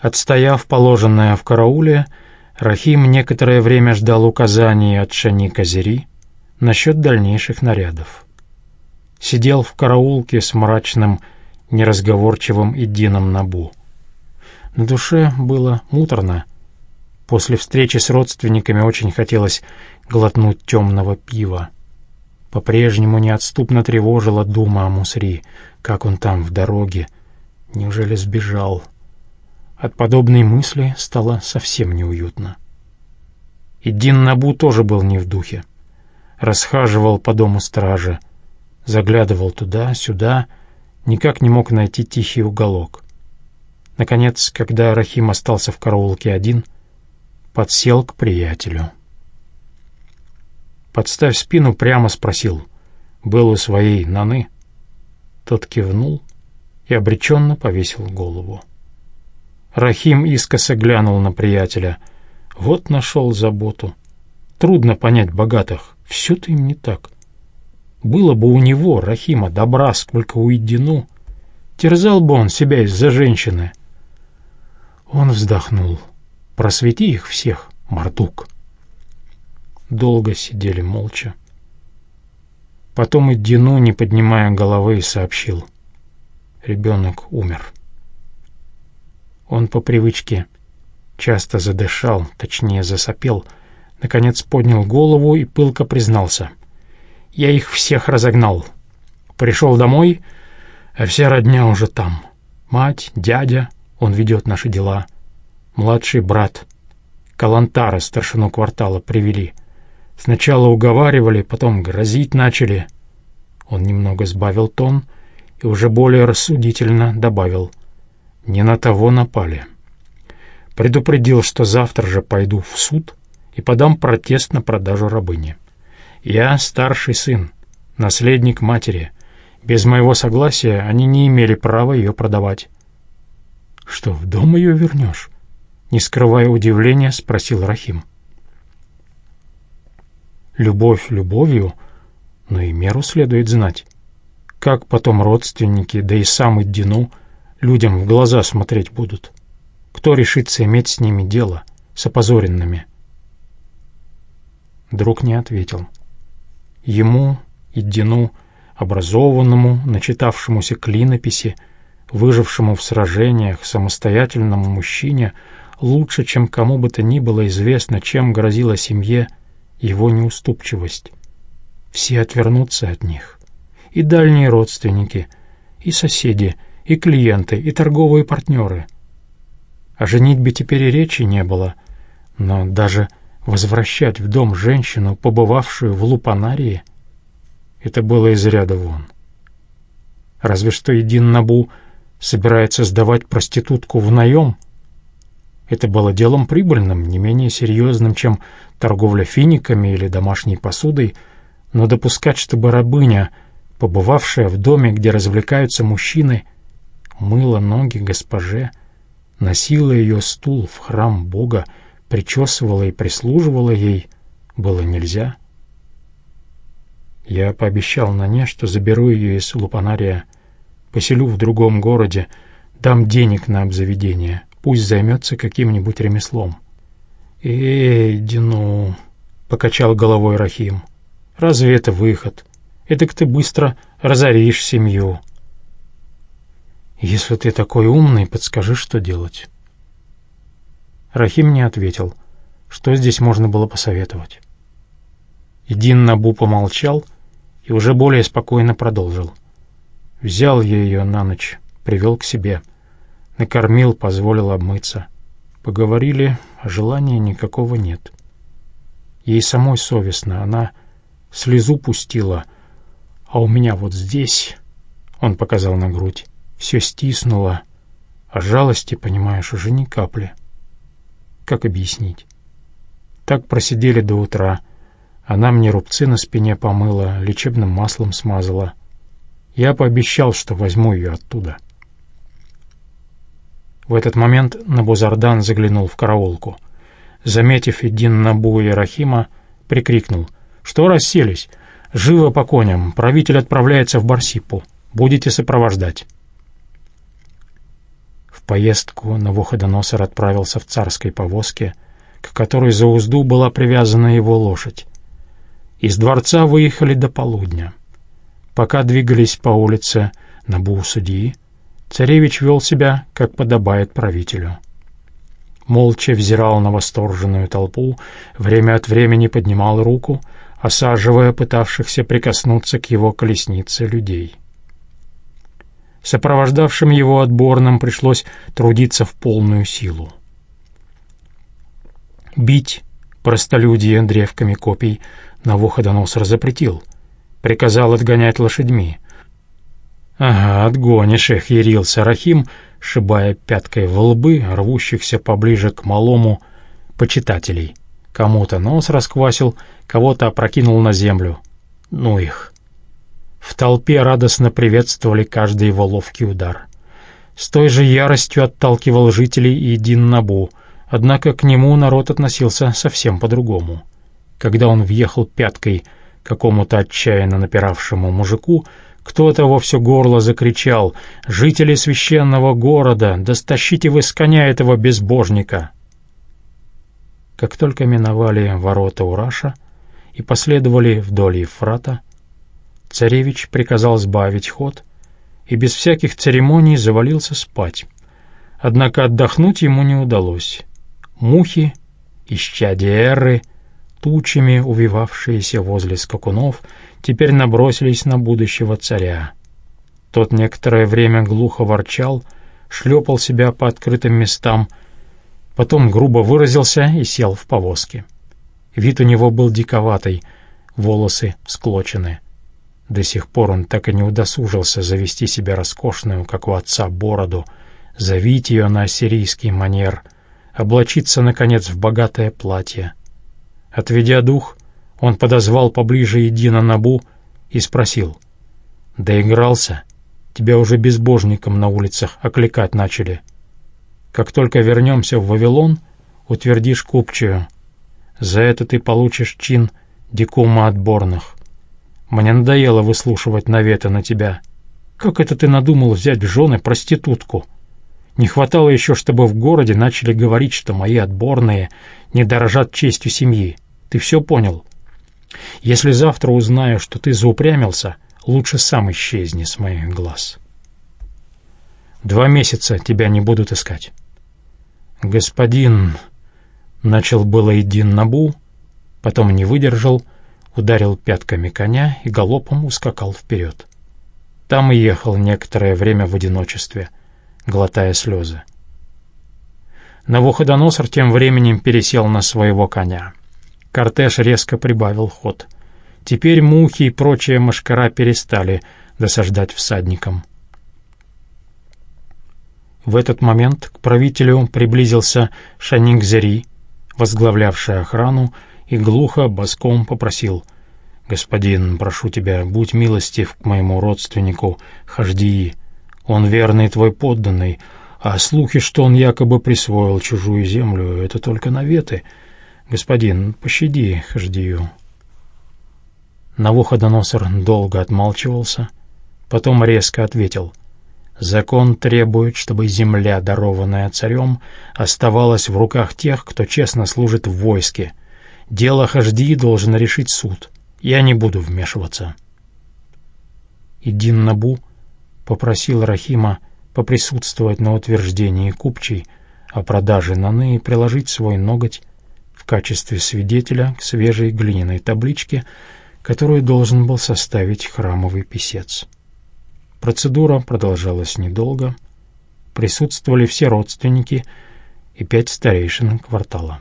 Отстояв положенное в карауле, Рахим некоторое время ждал указаний от Шани Казери насчет дальнейших нарядов. Сидел в караулке с мрачным, неразговорчивым Идином Набу. На душе было муторно. После встречи с родственниками очень хотелось глотнуть темного пива. По-прежнему неотступно тревожила дума о Мусри, как он там в дороге. Неужели сбежал? От подобной мысли стало совсем неуютно. И Дин Набу тоже был не в духе. Расхаживал по дому стражи, заглядывал туда-сюда, никак не мог найти тихий уголок. Наконец, когда Рахим остался в караулке один, подсел к приятелю. «Подставь спину прямо», — спросил. «Был у своей Наны». Тот кивнул и обреченно повесил голову. Рахим искоса глянул на приятеля. Вот нашел заботу. Трудно понять богатых. Все-то им не так. Было бы у него, Рахима, добра, сколько у Идину, терзал бы он себя из-за женщины. Он вздохнул. Просвети их всех, Мардук. Долго сидели молча. Потом Идину, не поднимая головы, сообщил. Ребенок умер. Он по привычке часто задышал, точнее засопел, наконец поднял голову и пылко признался. «Я их всех разогнал. Пришел домой, а вся родня уже там. Мать, дядя, он ведет наши дела. Младший брат. Калантара, старшину квартала, привели. Сначала уговаривали, потом грозить начали». Он немного сбавил тон и уже более рассудительно добавил — не на того напали. Предупредил, что завтра же пойду в суд и подам протест на продажу рабыни. Я старший сын, наследник матери. Без моего согласия они не имели права ее продавать. «Что, в дом ее вернешь?» Не скрывая удивления, спросил Рахим. Любовь любовью, но и меру следует знать. Как потом родственники, да и сам Иддину — людям в глаза смотреть будут? Кто решится иметь с ними дело, с опозоренными?» Друг не ответил. Ему, Иддину, образованному, начитавшемуся клинописи, выжившему в сражениях, самостоятельному мужчине, лучше, чем кому бы то ни было известно, чем грозила семье его неуступчивость. Все отвернутся от них. И дальние родственники, и соседи — и клиенты, и торговые партнеры. О женитьбе теперь и речи не было, но даже возвращать в дом женщину, побывавшую в лупанарии, это было из ряда вон. Разве что Един Набу собирается сдавать проститутку в наем. Это было делом прибыльным, не менее серьезным, чем торговля финиками или домашней посудой, но допускать, чтобы рабыня, побывавшая в доме, где развлекаются мужчины, — мыла ноги госпоже, носила ее стул в храм Бога, причесывала и прислуживала ей, было нельзя. Я пообещал Нане, что заберу ее из Лупанария, поселю в другом городе, дам денег на обзаведение, пусть займется каким-нибудь ремеслом. «Эй, Дину!» — покачал головой Рахим. «Разве это выход? Эдак ты быстро разоришь семью». «Если ты такой умный, подскажи, что делать». Рахим не ответил. Что здесь можно было посоветовать? Идин Набу помолчал и уже более спокойно продолжил. Взял я ее на ночь, привел к себе. Накормил, позволил обмыться. Поговорили, а желания никакого нет. Ей самой совестно, она слезу пустила, а у меня вот здесь, он показал на грудь, все стиснуло, а жалости, понимаешь, уже ни капли. Как объяснить? Так просидели до утра. Она мне рубцы на спине помыла, лечебным маслом смазала. Я пообещал, что возьму ее оттуда. В этот момент Набузардан заглянул в караулку. Заметив Эдин Набу и Рахима, прикрикнул. «Что расселись? Живо по коням! Правитель отправляется в Барсипу. Будете сопровождать». Поездку Навуходоносор отправился в царской повозке, к которой за узду была привязана его лошадь. Из дворца выехали до полудня. Пока двигались по улице Набу-судьи, царевич вел себя, как подобает правителю. Молча взирал на восторженную толпу, время от времени поднимал руку, осаживая пытавшихся прикоснуться к его колеснице людей. Сопровождавшим его отборным пришлось трудиться в полную силу. Бить простолюдие древками копий Навуходоносор запретил, приказал отгонять лошадьми. «Ага, отгонишь их», — ярился Рахим, шибая пяткой в лбы рвущихся поближе к малому почитателей. Кому-то нос расквасил, кого-то опрокинул на землю. Ну их. В толпе радостно приветствовали каждый его ловкий удар. С той же яростью отталкивал жителей и Дин Набу, однако к нему народ относился совсем по-другому. Когда он въехал пяткой какому-то отчаянно напиравшему мужику, кто-то во все горло закричал «Жители священного города, да стащите вы с коня этого безбожника!» Как только миновали ворота Ураша и последовали вдоль Ефрата, царевич приказал сбавить ход и без всяких церемоний завалился спать. Однако отдохнуть ему не удалось. Мухи, исчадия эры — тучами увивавшиеся возле скакунов, теперь набросились на будущего царя. Тот некоторое время глухо ворчал, шлепал себя по открытым местам, потом грубо выразился и сел в повозке. Вид у него был диковатый, волосы склочены. До сих пор он так и не удосужился завести себе роскошную, как у отца, бороду, завить ее на ассирийский манер, облачиться, наконец, в богатое платье — Отведя дух, он подозвал поближе Едина Набу и спросил. «Доигрался? Тебя уже безбожником на улицах окликать начали. Как только вернемся в Вавилон, утвердишь купчую. За это ты получишь чин дикума отборных. Мне надоело выслушивать наветы на тебя. Как это ты надумал взять в жены проститутку?» Не хватало еще, чтобы в городе начали говорить, что мои отборные не дорожат честью семьи. Ты все понял? Если завтра узнаю, что ты заупрямился, лучше сам исчезни с моих глаз. Два месяца тебя не будут искать. Господин... Начал было Идин Набу, потом не выдержал, ударил пятками коня и галопом ускакал вперед. Там и ехал некоторое время в одиночестве, глотая слезы. Навуходоносор тем временем пересел на своего коня. Кортеж резко прибавил ход. Теперь мухи и прочая мошкара перестали досаждать всадникам. В этот момент к правителю приблизился Шанингзери, возглавлявший охрану, и глухо боском попросил «Господин, прошу тебя, будь милостив к моему родственнику Хаждии. Он верный твой подданный, а слухи, что он якобы присвоил чужую землю, — это только наветы». «Господин, пощади Хаждию». Навуходоносор долго отмалчивался, потом резко ответил. «Закон требует, чтобы земля, дарованная царем, оставалась в руках тех, кто честно служит в войске. Дело Хаждии должен решить суд. Я не буду вмешиваться». Идин Набу попросил Рахима поприсутствовать на утверждении купчей о продаже Наны и приложить свой ноготь качестве свидетеля к свежей глиняной табличке, которую должен был составить храмовый писец. Процедура продолжалась недолго. Присутствовали все родственники и пять старейшин квартала.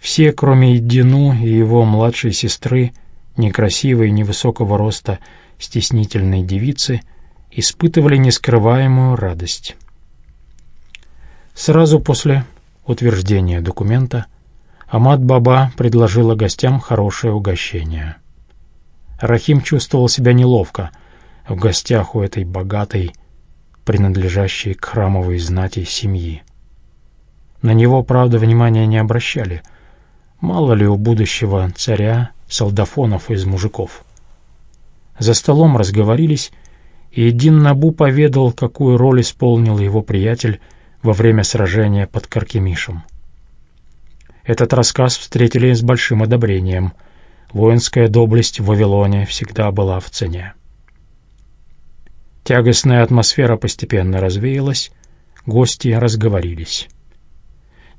Все, кроме Идину и его младшей сестры, некрасивой, невысокого роста, стеснительной девицы, испытывали нескрываемую радость. Сразу после утверждения документа, Амад-Баба предложила гостям хорошее угощение. Рахим чувствовал себя неловко в гостях у этой богатой, принадлежащей к храмовой знати семьи. На него, правда, внимания не обращали. Мало ли у будущего царя солдафонов из мужиков. За столом разговорились, и Эдин Набу поведал, какую роль исполнил его приятель во время сражения под Каркемишем. Этот рассказ встретили с большим одобрением. Воинская доблесть в Вавилоне всегда была в цене. Тягостная атмосфера постепенно развеялась, гости разговорились.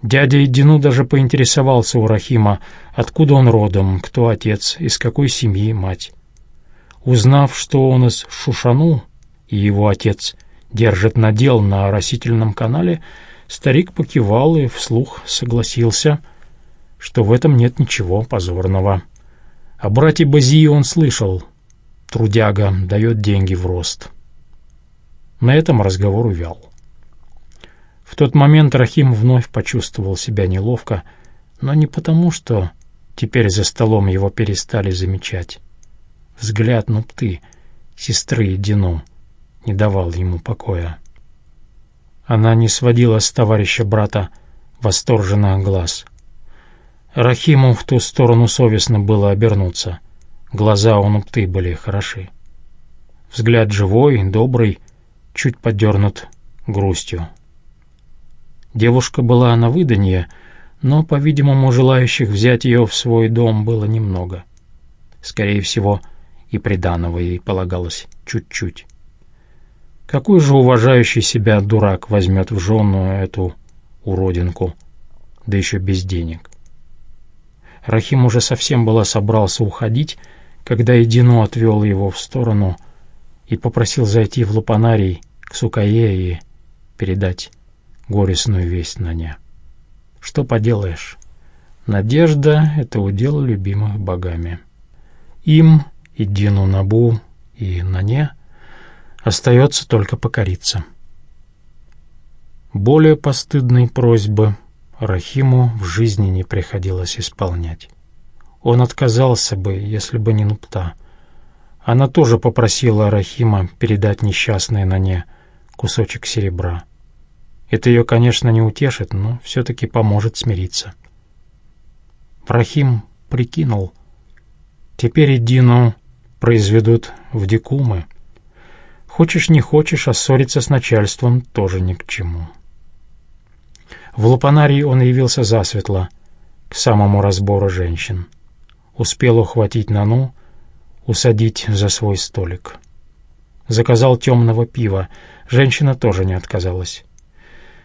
Дядя Эдину даже поинтересовался у Рахима, откуда он родом, кто отец, из какой семьи мать. Узнав, что он из Шушану, и его отец держит надел на растительном канале, старик покивал и вслух согласился, что в этом нет ничего позорного. О брате Базии он слышал. Трудяга дает деньги в рост. На этом разговор увял. В тот момент Рахим вновь почувствовал себя неловко, но не потому, что теперь за столом его перестали замечать. Взгляд Нупты, сестры Дину, не давал ему покоя. Она не сводила с товарища брата восторженных глаз. Рахиму в ту сторону совестно было обернуться. Глаза у Нупты были хороши. Взгляд живой, добрый, чуть подернут грустью. Девушка была на выданье, но, по-видимому, желающих взять ее в свой дом было немного. Скорее всего, и приданого ей полагалось чуть-чуть. Какой же уважающий себя дурак возьмет в жену эту уродинку, да еще без денег? Рахим уже совсем было собрался уходить, когда Эдину отвел его в сторону и попросил зайти в лупанарий к Сукае и передать горестную весть на не. Что поделаешь? Надежда — это удел любимых богами. Им, и Дину Набу, и Нане остается только покориться. Более постыдной просьбы Рахиму в жизни не приходилось исполнять. Он отказался бы, если бы не Нупта. Она тоже попросила Рахима передать несчастной Нане кусочек серебра. Это ее, конечно, не утешит, но все-таки поможет смириться. Рахим прикинул. Теперь и Дину произведут в дикумы. Хочешь не хочешь, а ссориться с начальством тоже ни к чему. В Лупанарии он явился засветло, к самому разбору женщин. Успел ухватить Нану, усадить за свой столик. Заказал темного пива, женщина тоже не отказалась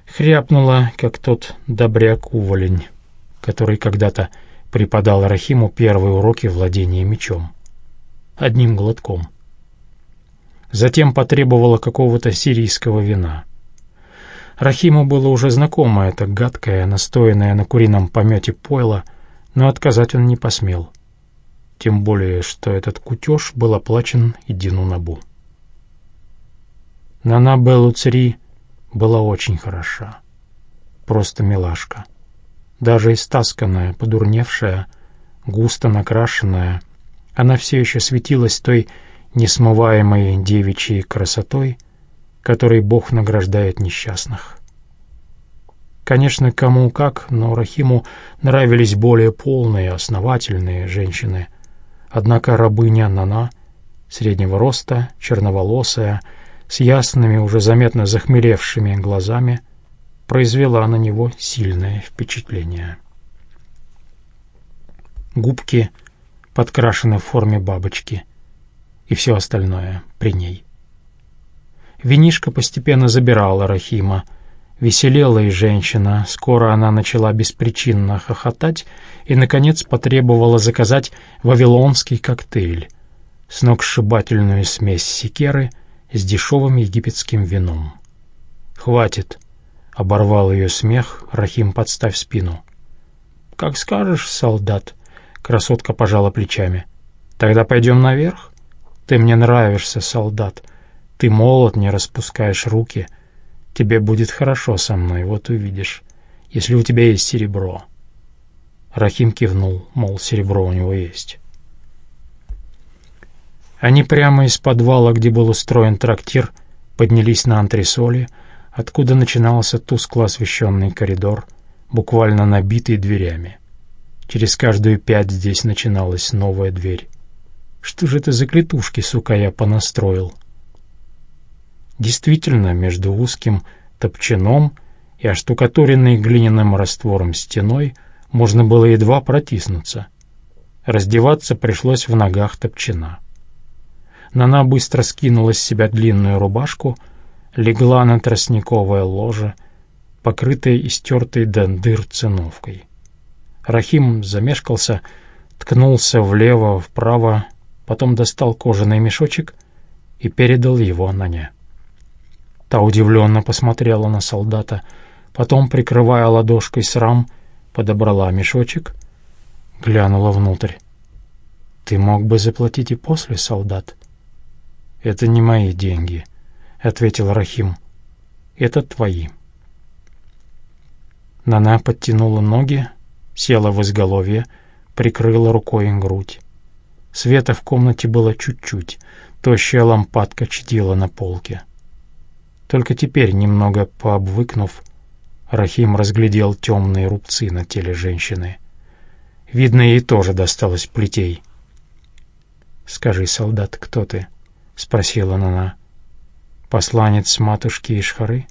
хряпнула, как тот добряк-уволень, который когда-то преподал Рахиму первые уроки владения мечом. Одним глотком. Затем потребовала какого-то сирийского вина. Рахиму было уже знакомо это гадкое, настоянное на курином помете пойло, но отказать он не посмел. Тем более, что этот кутеж был оплачен Идину Набу. Нана Белуцри была очень хороша. Просто милашка. Даже истасканная, подурневшая, густо накрашенная, она все еще светилась той несмываемой девичьей красотой, которой Бог награждает несчастных. Конечно, кому как, но Рахиму нравились более полные, основательные женщины. Однако рабыня Нана, среднего роста, черноволосая, с ясными, уже заметно захмелевшими глазами, произвела на него сильное впечатление. Губки подкрашены в форме бабочки, и все остальное при ней. Винишка постепенно забирала Рахима, веселела и женщина, скоро она начала беспричинно хохотать и, наконец, потребовала заказать вавилонский коктейль, сногсшибательную смесь секеры — с дешевым египетским вином. «Хватит!» — оборвал ее смех, Рахим подставь спину. «Как скажешь, солдат!» — красотка пожала плечами. «Тогда пойдем наверх? Ты мне нравишься, солдат. Ты молод, не распускаешь руки. Тебе будет хорошо со мной, вот увидишь, если у тебя есть серебро». Рахим кивнул, мол, серебро у него есть. Они прямо из подвала, где был устроен трактир, поднялись на антресоли, откуда начинался тускло освещенный коридор, буквально набитый дверями. Через каждую пять здесь начиналась новая дверь. Что же это за клетушки, сука, я понастроил? Действительно, между узким топчаном и оштукатуренной глиняным раствором стеной можно было едва протиснуться. Раздеваться пришлось в ногах топчана. Нана быстро скинула с себя длинную рубашку, легла на тростниковое ложе, покрытое истертой до дыр циновкой. Рахим замешкался, ткнулся влево, вправо, потом достал кожаный мешочек и передал его Нане. Та удивленно посмотрела на солдата, потом, прикрывая ладошкой срам, подобрала мешочек, глянула внутрь. «Ты мог бы заплатить и после, солдат?» «Это не мои деньги», — ответил Рахим. «Это твои». Нана подтянула ноги, села в изголовье, прикрыла рукой грудь. Света в комнате было чуть-чуть, тощая лампадка чтила на полке. Только теперь, немного пообвыкнув, Рахим разглядел темные рубцы на теле женщины. Видно, ей тоже досталось плетей. «Скажи, солдат, кто ты?» — спросила она. «Посланец матушки Ишхары?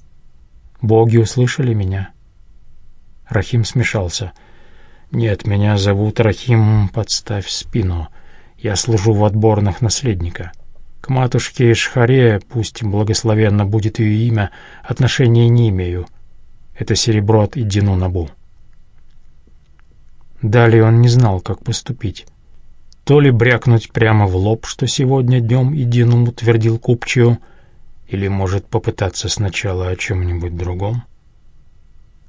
Боги услышали меня?» Рахим смешался. «Нет, меня зовут Рахим, подставь спину. Я служу в отборных наследника». К матушке Ишхаре, пусть благословенно будет ее имя, отношения не имею. Это серебро от Идину Набу. Далее он не знал, как поступить. То ли брякнуть прямо в лоб, что сегодня днем Идину утвердил купчую, или, может, попытаться сначала о чем-нибудь другом.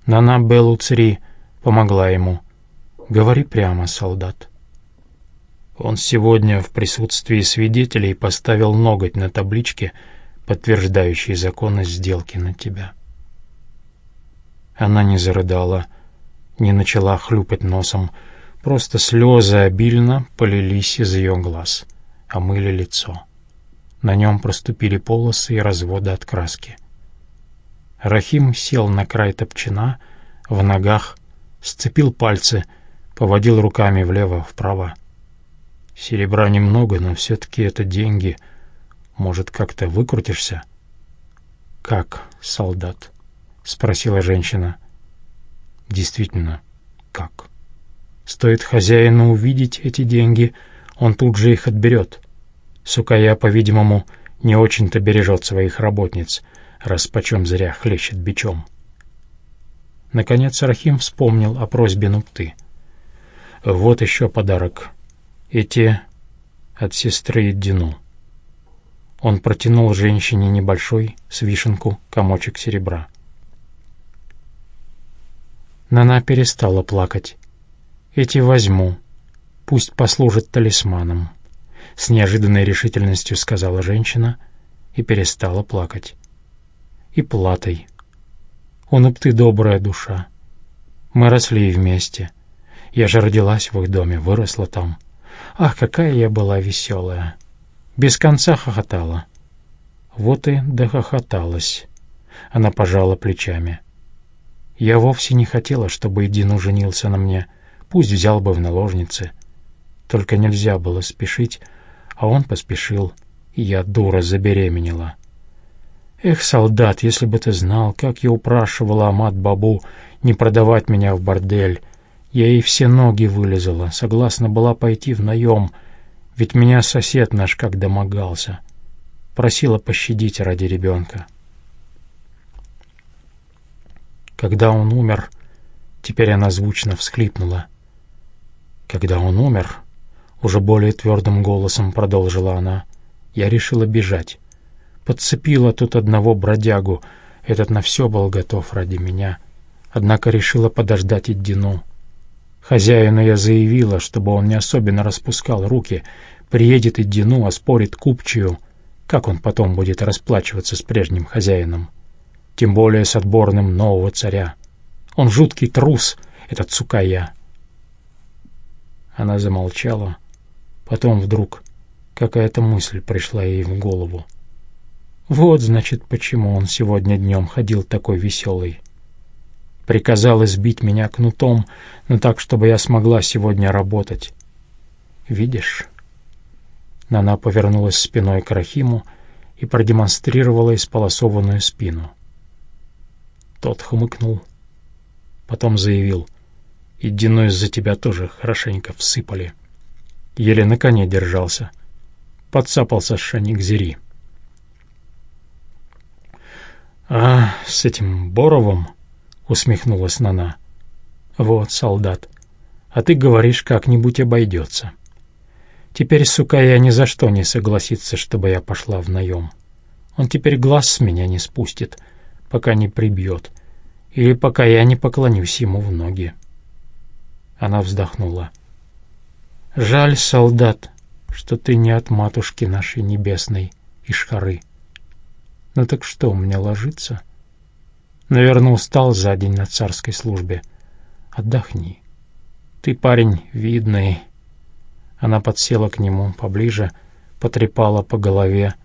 Нана Белуцри помогла ему. «Говори прямо, солдат». Он сегодня в присутствии свидетелей поставил ноготь на табличке, подтверждающей законность сделки на тебя. Она не зарыдала, не начала хлюпать носом, просто слезы обильно полились из ее глаз, омыли лицо. На нем проступили полосы и разводы от краски. Рахим сел на край топчина, в ногах, сцепил пальцы, поводил руками влево-вправо. Серебра немного, но все-таки это деньги. Может, как-то выкрутишься?» «Как, солдат?» — спросила женщина. «Действительно, как? Стоит хозяину увидеть эти деньги, он тут же их отберет. Сукая, по-видимому, не очень-то бережет своих работниц, раз почем зря хлещет бичом». Наконец Рахим вспомнил о просьбе Нупты. «Вот еще подарок эти от сестры Дину. Он протянул женщине небольшой, с вишенку, комочек серебра. Нана перестала плакать. «Эти возьму. Пусть послужат талисманом», — с неожиданной решительностью сказала женщина и перестала плакать. «И платой. Он и ты добрая душа. Мы росли вместе. Я же родилась в их доме, выросла там. Ах, какая я была веселая! Без конца хохотала. Вот и дохохоталась. Она пожала плечами. Я вовсе не хотела, чтобы Идину женился на мне. Пусть взял бы в наложницы. Только нельзя было спешить, а он поспешил, и я, дура, забеременела. Эх, солдат, если бы ты знал, как я упрашивала Амат-бабу не продавать меня в бордель, я ей все ноги вылезала, согласна была пойти в наем, ведь меня сосед наш как домогался. Просила пощадить ради ребенка. Когда он умер, теперь она звучно всхлипнула. Когда он умер, уже более твердым голосом продолжила она, я решила бежать. Подцепила тут одного бродягу, этот на все был готов ради меня, однако решила подождать Иддину. Хозяину я заявила, чтобы он не особенно распускал руки, приедет и Дину, оспорит купчую, как он потом будет расплачиваться с прежним хозяином. Тем более с отборным нового царя. Он жуткий трус, этот Цукая. Она замолчала, потом вдруг какая-то мысль пришла ей в голову. Вот, значит, почему он сегодня днем ходил такой веселый приказал избить меня кнутом, но так, чтобы я смогла сегодня работать. Видишь?» Нана повернулась спиной к Рахиму и продемонстрировала исполосованную спину. Тот хмыкнул, потом заявил, «И из-за тебя тоже хорошенько всыпали». Еле на коне держался. Подцапался шаник Зери. «А, с этим Боровым?» — усмехнулась Нана. «Вот, солдат, а ты говоришь, как-нибудь обойдется. Теперь, сука, я ни за что не согласится, чтобы я пошла в наем. Он теперь глаз с меня не спустит, пока не прибьет, или пока я не поклонюсь ему в ноги». Она вздохнула. «Жаль, солдат, что ты не от матушки нашей небесной, Ишхары. Ну так что, мне ложиться?» Наверное, устал за день на царской службе. Отдохни. Ты парень видный. Она подсела к нему поближе, потрепала по голове,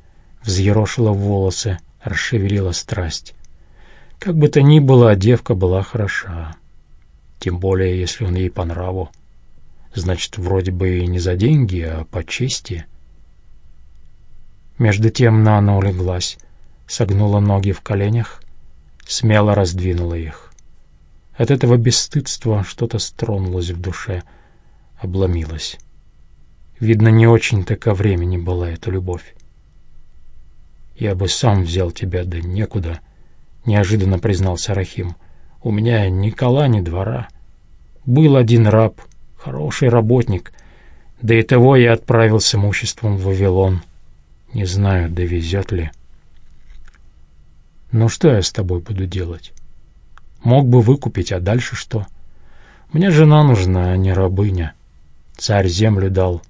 взъерошила волосы, расшевелила страсть. Как бы то ни было, девка была хороша. Тем более, если он ей по нраву. Значит, вроде бы и не за деньги, а по чести. Между тем Нана улеглась, согнула ноги в коленях, смело раздвинула их. От этого бесстыдства что-то стронулось в душе, обломилось. Видно, не очень-то ко времени была эта любовь. «Я бы сам взял тебя, да некуда», — неожиданно признался Рахим. «У меня ни кола, ни двора. Был один раб, хороший работник, да и того я отправил с имуществом в Вавилон. Не знаю, довезет ли». Ну что я с тобой буду делать? Мог бы выкупить, а дальше что? Мне жена нужна, а не рабыня. Царь землю дал.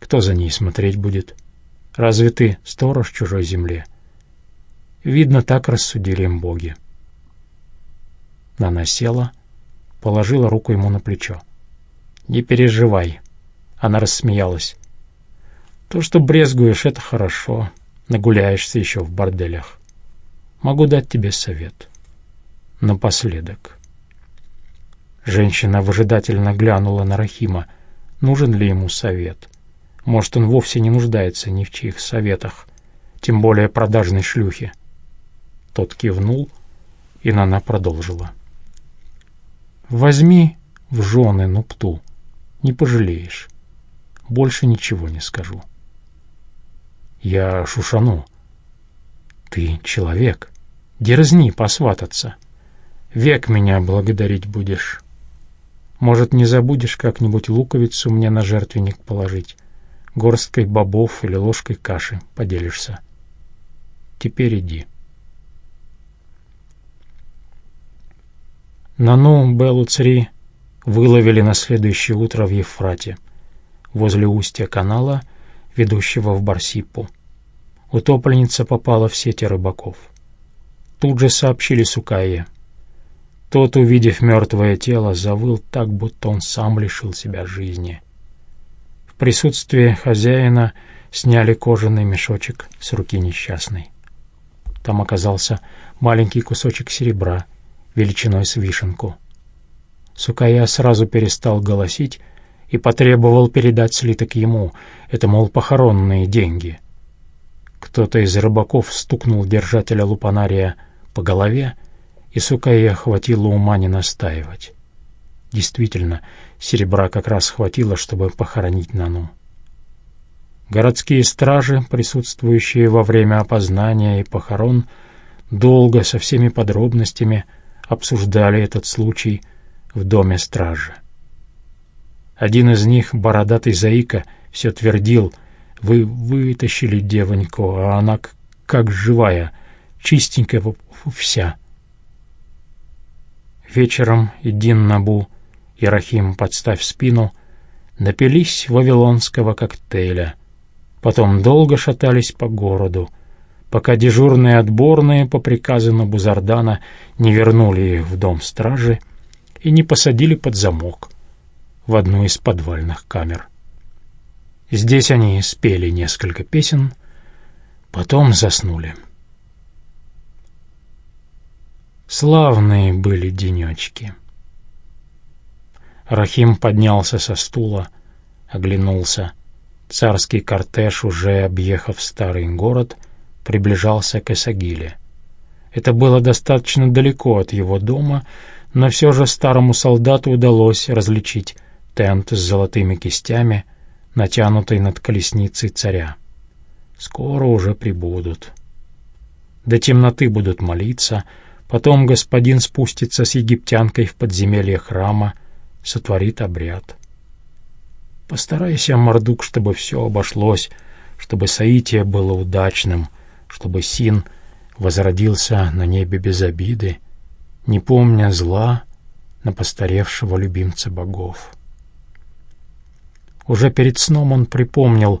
Кто за ней смотреть будет? Разве ты сторож чужой земле? Видно, так рассудили им боги. Она села, положила руку ему на плечо. «Не переживай», — она рассмеялась. «То, что брезгуешь, — это хорошо. Нагуляешься еще в борделях. Могу дать тебе совет. Напоследок. Женщина выжидательно глянула на Рахима. Нужен ли ему совет? Может, он вовсе не нуждается ни в чьих советах, тем более продажной шлюхи. Тот кивнул, и Нана продолжила. «Возьми в жены Нупту, не пожалеешь. Больше ничего не скажу». «Я шушану. Ты человек». Дерзни посвататься. Век меня благодарить будешь. Может, не забудешь как-нибудь луковицу мне на жертвенник положить, горсткой бобов или ложкой каши поделишься. Теперь иди. Нану Беллу Цри выловили на следующее утро в Ефрате, возле устья канала, ведущего в Барсипу. Утопленница попала в сети рыбаков — тут же сообщили Сукае. Тот, увидев мертвое тело, завыл так, будто он сам лишил себя жизни. В присутствии хозяина сняли кожаный мешочек с руки несчастной. Там оказался маленький кусочек серебра, величиной с вишенку. Сукая сразу перестал голосить и потребовал передать слиток ему, это, мол, похоронные деньги. Кто-то из рыбаков стукнул держателя лупанария по голове, и Сукая хватило ума не настаивать. Действительно, серебра как раз хватило, чтобы похоронить Нану. Городские стражи, присутствующие во время опознания и похорон, долго со всеми подробностями обсуждали этот случай в доме стражи. Один из них, бородатый заика, все твердил, «Вы вытащили девоньку, а она как живая, чистенькая вся. Вечером Идин Набу и Рахим, подставь спину, напились вавилонского коктейля. Потом долго шатались по городу, пока дежурные отборные по приказу Набузардана не вернули их в дом стражи и не посадили под замок в одну из подвальных камер. Здесь они спели несколько песен, потом заснули. Славные были денечки. Рахим поднялся со стула, оглянулся. Царский кортеж, уже объехав старый город, приближался к Эсагиле. Это было достаточно далеко от его дома, но все же старому солдату удалось различить тент с золотыми кистями, натянутый над колесницей царя. Скоро уже прибудут. До темноты будут молиться, потом господин спустится с египтянкой в подземелье храма, сотворит обряд. Постарайся, Мордук, чтобы все обошлось, чтобы соитие было удачным, чтобы Син возродился на небе без обиды, не помня зла на постаревшего любимца богов. Уже перед сном он припомнил,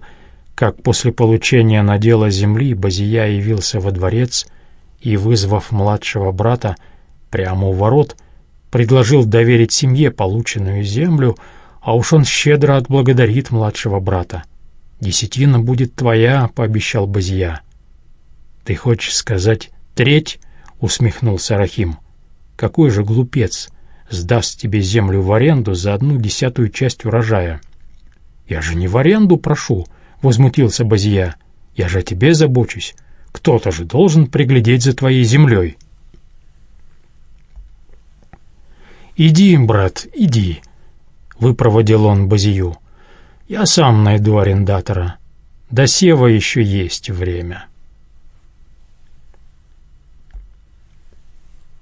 как после получения надела земли Базия явился во дворец и, вызвав младшего брата прямо у ворот, предложил доверить семье полученную землю, а уж он щедро отблагодарит младшего брата. «Десятина будет твоя», — пообещал Базия. «Ты хочешь сказать треть?» — усмехнулся Рахим. «Какой же глупец сдаст тебе землю в аренду за одну десятую часть урожая?» «Я же не в аренду прошу», — возмутился Базия. «Я же о тебе забочусь. Кто-то же должен приглядеть за твоей землей». «Иди, брат, иди», — выпроводил он Базию. «Я сам найду арендатора. До сева еще есть время».